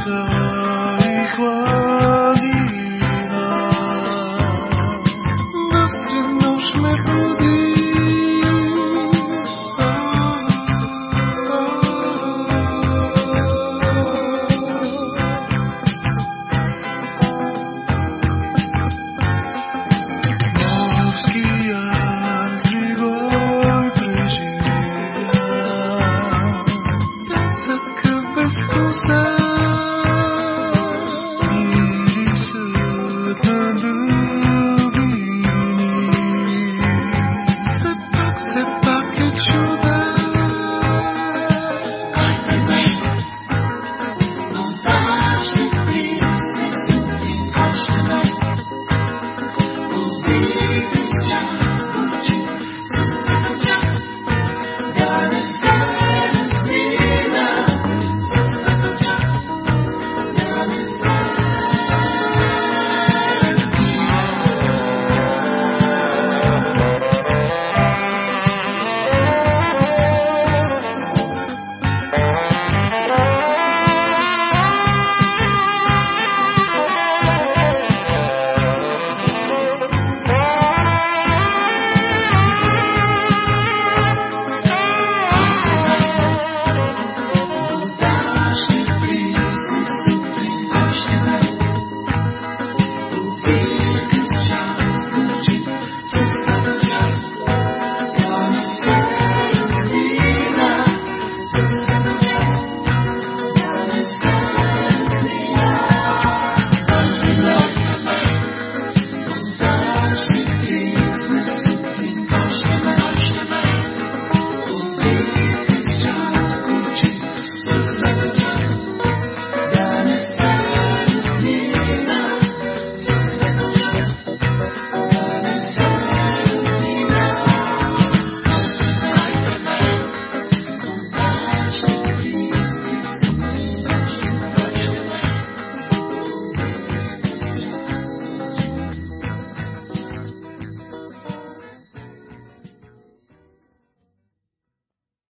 ago.